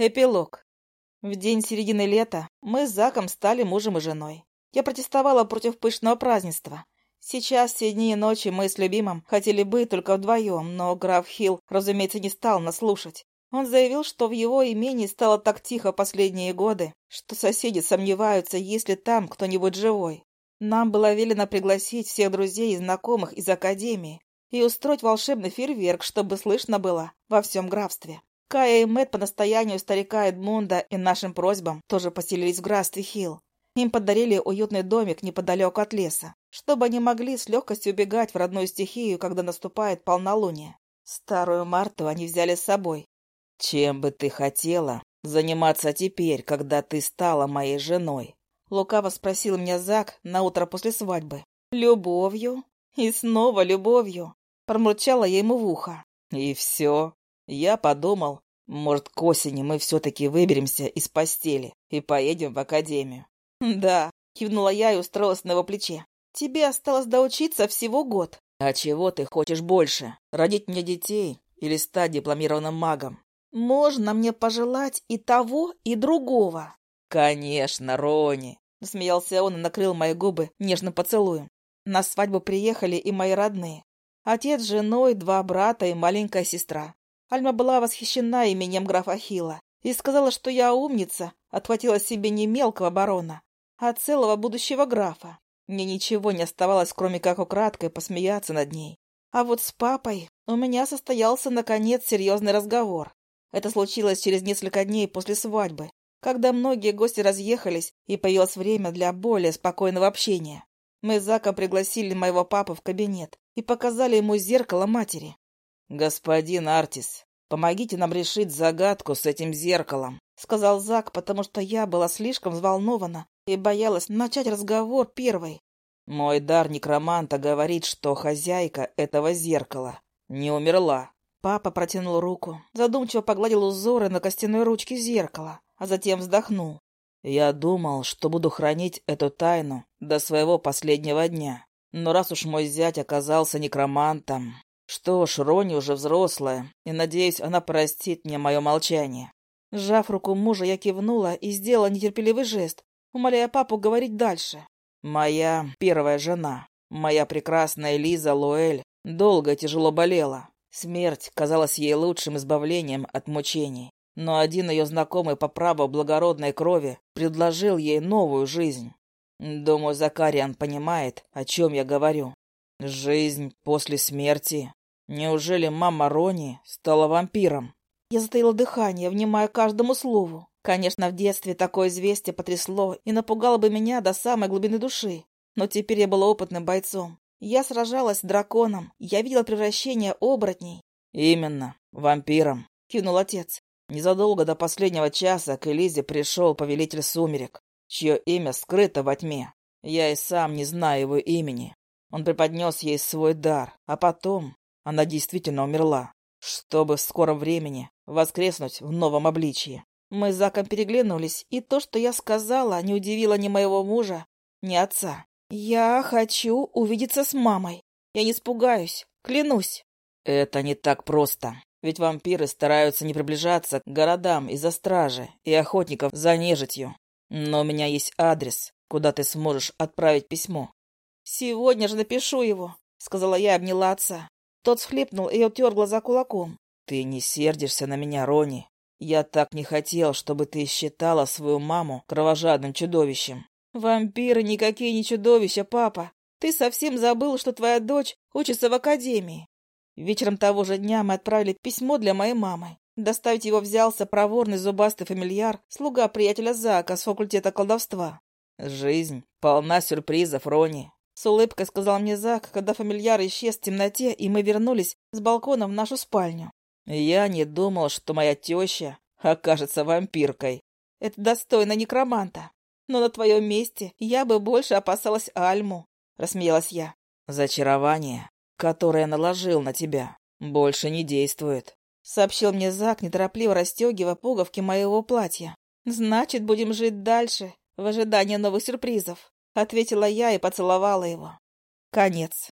Эпилог. В день середины лета мы с Заком стали мужем и женой. Я протестовала против пышного празднества. Сейчас все дни и ночи мы с любимым хотели быть только вдвоем, но граф Хилл, разумеется, не стал нас слушать. Он заявил, что в его имении стало так тихо последние годы, что соседи сомневаются, есть ли там кто-нибудь живой. Нам было велено пригласить всех друзей и знакомых из академии и устроить волшебный фейерверк, чтобы слышно было во всем графстве. Кая и Мэтт по настоянию старика Эдмунда и нашим просьбам тоже поселились в графстве Хилл. Им подарили уютный домик неподалеку от леса, чтобы они могли с легкостью убегать в родную стихию, когда наступает полнолуние. Старую Марту они взяли с собой. «Чем бы ты хотела заниматься теперь, когда ты стала моей женой?» Лукаво спросил меня Зак на утро после свадьбы. «Любовью? И снова любовью!» Промурчала я ему в ухо. «И все?» Я подумал, может, к осени мы все-таки выберемся из постели и поедем в академию. «Да», — кивнула я и устроилась на его плече. «Тебе осталось доучиться всего год». «А чего ты хочешь больше? Родить мне детей или стать дипломированным магом?» «Можно мне пожелать и того, и другого». «Конечно, Рони», — смеялся он и накрыл мои губы нежным поцелуем. На свадьбу приехали и мои родные. Отец с женой, два брата и маленькая сестра. Альма была восхищена именем графа Хила и сказала, что я умница, отхватила себе не мелкого барона, а целого будущего графа. Мне ничего не оставалось, кроме как украдкой посмеяться над ней. А вот с папой у меня состоялся, наконец, серьезный разговор. Это случилось через несколько дней после свадьбы, когда многие гости разъехались и появилось время для более спокойного общения. Мы с Заком пригласили моего папу в кабинет и показали ему зеркало матери. «Господин Артис, помогите нам решить загадку с этим зеркалом», — сказал Зак, потому что я была слишком взволнована и боялась начать разговор первой. «Мой дар некроманта говорит, что хозяйка этого зеркала не умерла». Папа протянул руку, задумчиво погладил узоры на костяной ручке зеркала, а затем вздохнул. «Я думал, что буду хранить эту тайну до своего последнего дня. Но раз уж мой зять оказался некромантом, что ж, Рони уже взрослая, и, надеюсь, она простит мне мое молчание. Сжав руку мужа, я кивнула и сделала нетерпеливый жест, умоляя папу говорить дальше. Моя первая жена, моя прекрасная Лиза Луэль, долго и тяжело болела. Смерть казалась ей лучшим избавлением от мучений. Но один ее знакомый по праву благородной крови предложил ей новую жизнь. Думаю, Закариан понимает, о чем я говорю. Жизнь после смерти Неужели мама Рони стала вампиром? Я затаила дыхание, внимая каждому слову. Конечно, в детстве такое известие потрясло и напугало бы меня до самой глубины души. Но теперь я была опытным бойцом. Я сражалась с драконом, я видела превращение оборотней. «Именно, вампиром», — кивнул отец. Незадолго до последнего часа к Элизе пришел повелитель сумерек, чье имя скрыто во тьме. Я и сам не знаю его имени. Он преподнес ей свой дар, а потом она действительно умерла, чтобы в скором времени воскреснуть в новом обличии. Мы с Заком переглянулись, и то, что я сказала, не удивило ни моего мужа, ни отца. «Я хочу увидеться с мамой. Я не испугаюсь, клянусь». «Это не так просто. Ведь вампиры стараются не приближаться к городам из-за стражи и охотников за нежитью. Но у меня есть адрес, куда ты сможешь отправить письмо». «Сегодня же напишу его», — сказала я и обняла отца. Тот схлипнул и утер глаза кулаком. «Ты не сердишься на меня, Рони. Я так не хотел, чтобы ты считала свою маму кровожадным чудовищем». «Вампиры никакие не чудовища, папа. Ты совсем забыл, что твоя дочь учится в академии». Вечером того же дня мы отправили письмо для моей мамы. Доставить его взялся проворный зубастый фамильяр, слуга приятеля Зака с факультета колдовства. «Жизнь полна сюрпризов, Рони. С улыбкой сказал мне Зак, когда фамильяр исчез в темноте, и мы вернулись с балкона в нашу спальню. Я не думал, что моя теща окажется вампиркой. Это достойно некроманта. Но на твоем месте я бы больше опасалась Альму, рассмеялась я. Зачарование, которое наложил на тебя, больше не действует, сообщил мне Зак, неторопливо расстегивая пуговки моего платья. Значит, будем жить дальше, в ожидании новых сюрпризов ответила я и поцеловала его. Конец.